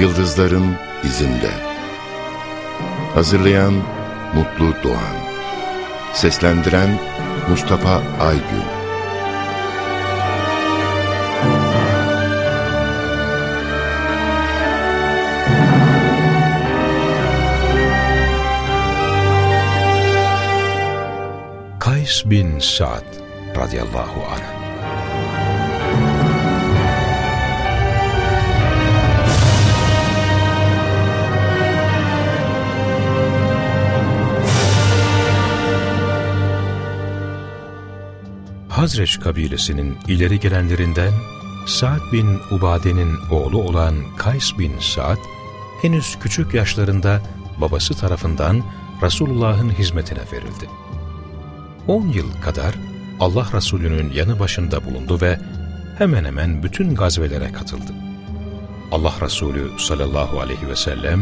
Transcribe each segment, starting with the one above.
Yıldızların izinde. Hazırlayan Mutlu Doğan. Seslendiren Mustafa Aygün. Kays bin Sa'd radıyallahu anh Hazreç kabilesinin ileri gelenlerinden Sa'd bin Ubade'nin oğlu olan Kays bin Sa'd, henüz küçük yaşlarında babası tarafından Resulullah'ın hizmetine verildi. 10 yıl kadar Allah Resulü'nün yanı başında bulundu ve hemen hemen bütün gazvelere katıldı. Allah Resulü sallallahu aleyhi ve sellem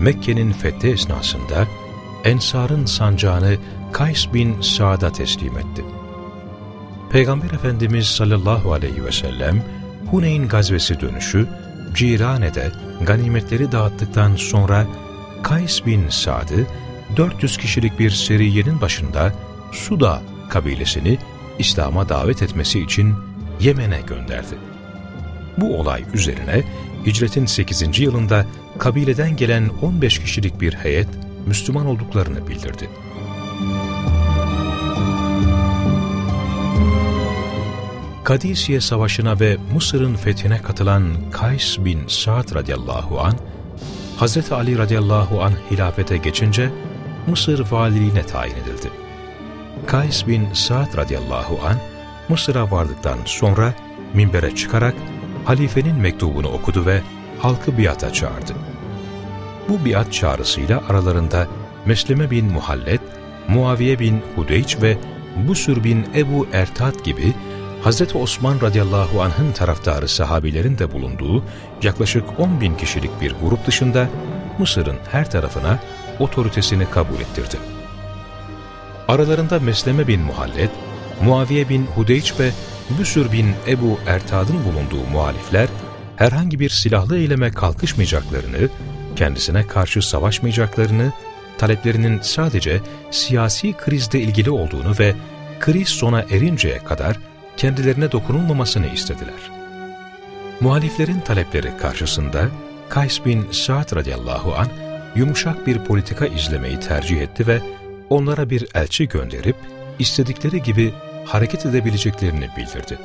Mekke'nin fethi esnasında Ensar'ın sancağını Kays bin Sa'd'a teslim etti. Peygamber Efendimiz sallallahu aleyhi ve sellem Huneyn gazvesi dönüşü Cirane'de ganimetleri dağıttıktan sonra Kays bin Sa'd'ı 400 kişilik bir seriyenin başında Suda kabilesini İslam'a davet etmesi için Yemen'e gönderdi. Bu olay üzerine hicretin 8. yılında kabileden gelen 15 kişilik bir heyet Müslüman olduklarını bildirdi. Kadisiye Savaşı'na ve Mısır'ın fethine katılan Kays bin Sa'd radıyallahu an, Hz. Ali radıyallahu an hilafete geçince Mısır valiliğine tayin edildi. Kays bin Sa'd radıyallahu an Mısır'a vardıktan sonra minbere çıkarak halifenin mektubunu okudu ve halkı biata çağırdı. Bu biat çağrısıyla aralarında Mesleme bin Muhallet, Muaviye bin Hudeyç ve Busur bin Ebu Ertat gibi Hz. Osman radıyallahu anh'ın taraftarı sahabilerin de bulunduğu yaklaşık 10 bin kişilik bir grup dışında Mısır'ın her tarafına otoritesini kabul ettirdi. Aralarında Mesleme bin Muhallet, Muaviye bin Hudeyç ve Büsür bin Ebu Ertad'ın bulunduğu muhalifler herhangi bir silahlı eyleme kalkışmayacaklarını, kendisine karşı savaşmayacaklarını, taleplerinin sadece siyasi krizle ilgili olduğunu ve kriz sona erinceye kadar kendilerine dokunulmamasını istediler. Muhaliflerin talepleri karşısında Kays bin Sa'd radıyallahu an yumuşak bir politika izlemeyi tercih etti ve onlara bir elçi gönderip istedikleri gibi hareket edebileceklerini bildirdi.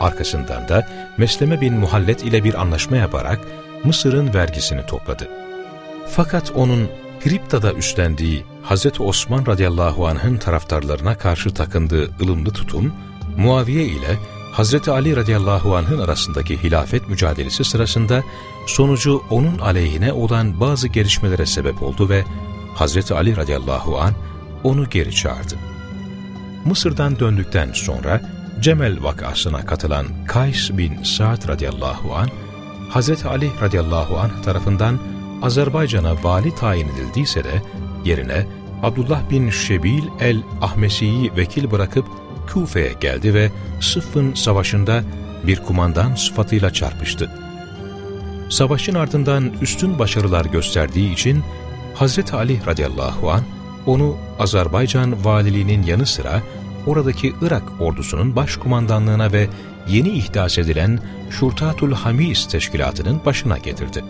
Arkasından da Mesleme bin Muhallet ile bir anlaşma yaparak Mısır'ın vergisini topladı. Fakat onun Hripta'da üstlendiği Hz. Osman radıyallahu anh'ın taraftarlarına karşı takındığı ılımlı tutum, Muaviye ile Hz. Ali radıyallahu anh'ın arasındaki hilafet mücadelesi sırasında sonucu onun aleyhine olan bazı gelişmelere sebep oldu ve Hz. Ali radıyallahu anh onu geri çağırdı. Mısır'dan döndükten sonra Cemel vakasına katılan Kays bin Sa'd radıyallahu anh, Hz. Ali radıyallahu anh tarafından Azerbaycan'a vali tayin edildiyse de yerine Abdullah bin Şebil el-Ahmesi'yi vekil bırakıp Kufe'ye geldi ve Sıffın Savaşı'nda bir kumandan sıfatıyla çarpıştı. Savaşın ardından üstün başarılar gösterdiği için Hz. Ali radıyallahu an onu Azerbaycan valiliğinin yanı sıra oradaki Irak ordusunun başkumandanlığına ve yeni ihdas edilen Şurtatul Hamis teşkilatının başına getirdi.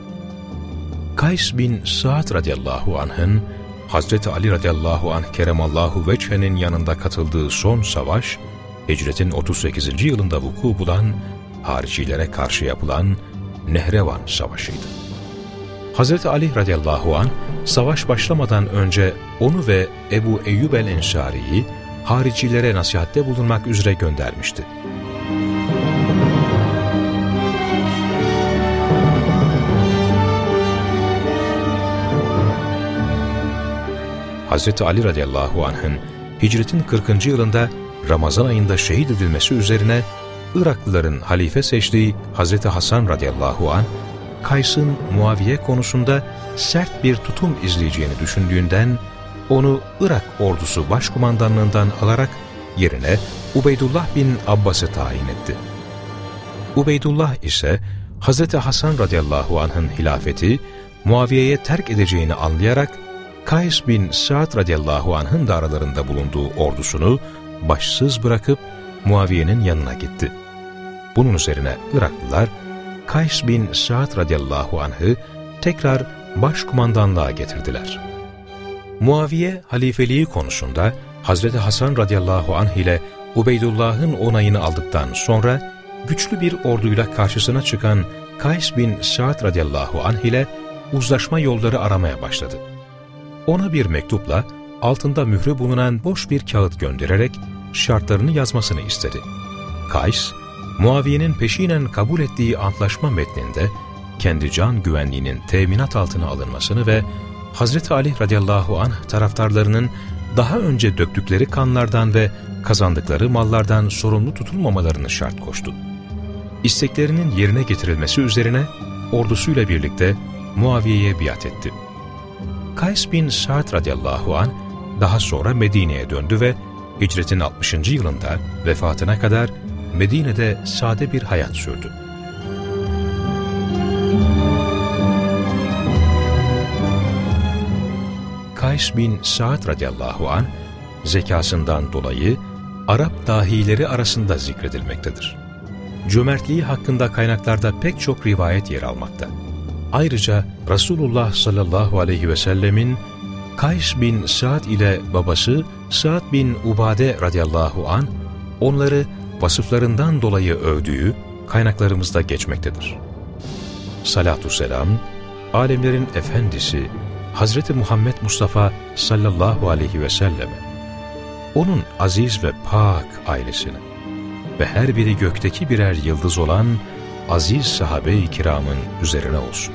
Kays bin Sa'd radıyallahu anh'ın Hazreti Ali radıyallahu anh keremallahu veçhenin yanında katıldığı son savaş, hicretin 38. yılında vuku bulan, haricilere karşı yapılan Nehrevan Savaşı'ydı. Hazreti Ali radıyallahu anh, savaş başlamadan önce onu ve Ebu Eyyub el-Ensari'yi haricilere nasihatte bulunmak üzere göndermişti. Hz. Ali radıyallahu anh'ın hicretin 40. yılında Ramazan ayında şehit edilmesi üzerine Iraklıların halife seçtiği Hz. Hasan radıyallahu anh, Kays'ın Muaviye konusunda sert bir tutum izleyeceğini düşündüğünden onu Irak ordusu başkumandanlığından alarak yerine Ubeydullah bin Abbas'ı tayin etti. Ubeydullah ise Hz. Hasan radıyallahu anh'ın hilafeti Muaviye'ye terk edeceğini anlayarak Kays bin Sa'd radıyallahu anh'ın da aralarında bulunduğu ordusunu başsız bırakıp Muaviye'nin yanına gitti. Bunun üzerine Iraklılar Kays bin Sa'd radıyallahu anh'ı tekrar başkumandanlığa getirdiler. Muaviye halifeliği konusunda Hazreti Hasan radıyallahu anh ile Ubeydullah'ın onayını aldıktan sonra güçlü bir orduyla karşısına çıkan Kays bin Sa'd radıyallahu anh ile uzlaşma yolları aramaya başladı. Ona bir mektupla altında mührü bulunan boş bir kağıt göndererek şartlarını yazmasını istedi. Kays, Muaviye'nin peşinen kabul ettiği antlaşma metninde kendi can güvenliğinin teminat altına alınmasını ve Hazreti Ali radıyallahu anh taraftarlarının daha önce döktükleri kanlardan ve kazandıkları mallardan sorumlu tutulmamalarını şart koştu. İsteklerinin yerine getirilmesi üzerine ordusuyla birlikte Muaviye'ye biat etti. Kays bin Sa'd radıyallahu an daha sonra Medine'ye döndü ve hicretin 60. yılında vefatına kadar Medine'de sade bir hayat sürdü. Kays bin Sa'd radıyallahu an zekasından dolayı Arap dahileri arasında zikredilmektedir. Cömertliği hakkında kaynaklarda pek çok rivayet yer almakta. Ayrıca Resulullah sallallahu aleyhi ve sellemin Kays bin Sa'd ile babası Sa'd bin Ubade radıyallahu an onları vasıflarından dolayı övdüğü kaynaklarımızda geçmektedir. Salatü selam, alemlerin efendisi Hazreti Muhammed Mustafa sallallahu aleyhi ve selleme, onun aziz ve pak ailesine ve her biri gökteki birer yıldız olan aziz sahabe-i kiramın üzerine olsun.